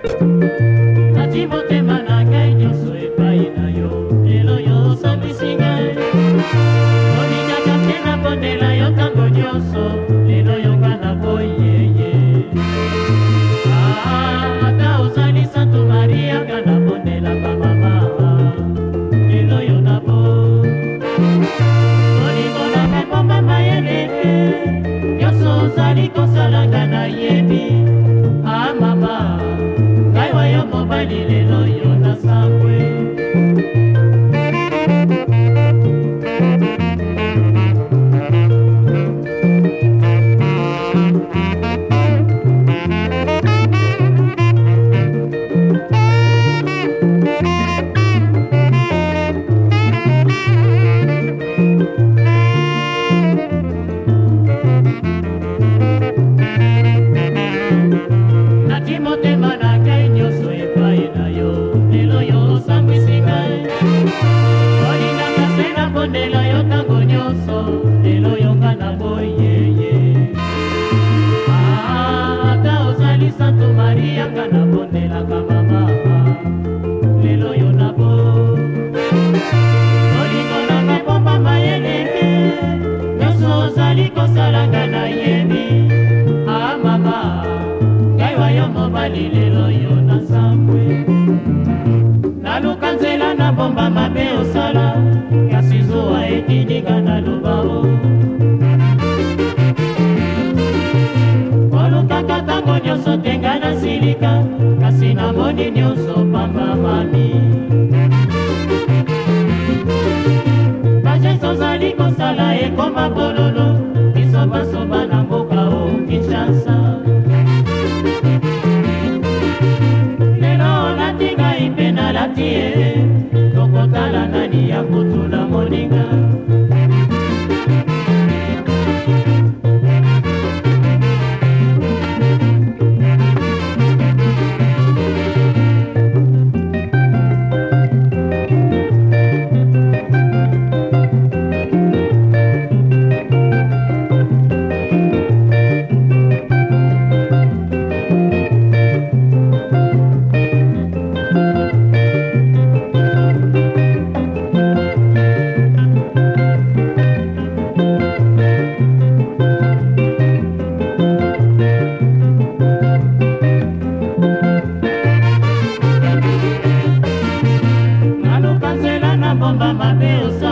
Ah, ah, ozali kosalanga na ye motoni yanga napondelaka mama lelo yo nabo bolingo nanga ebomba mayelenge nyonso ozali kosalanga nayebi a ah, mama ngai wa yo mobali lelo yo na nsambwe naluka nzela nabomba mabe osala nasilika kasi namoni nyonso pamba mami bajesu ozali kosala ekoma bololo bisobasoba na mboka o kinshasa lelo olati ngai mpe nalati ye tokotala nani ya kotula moninga kobomba mabe osa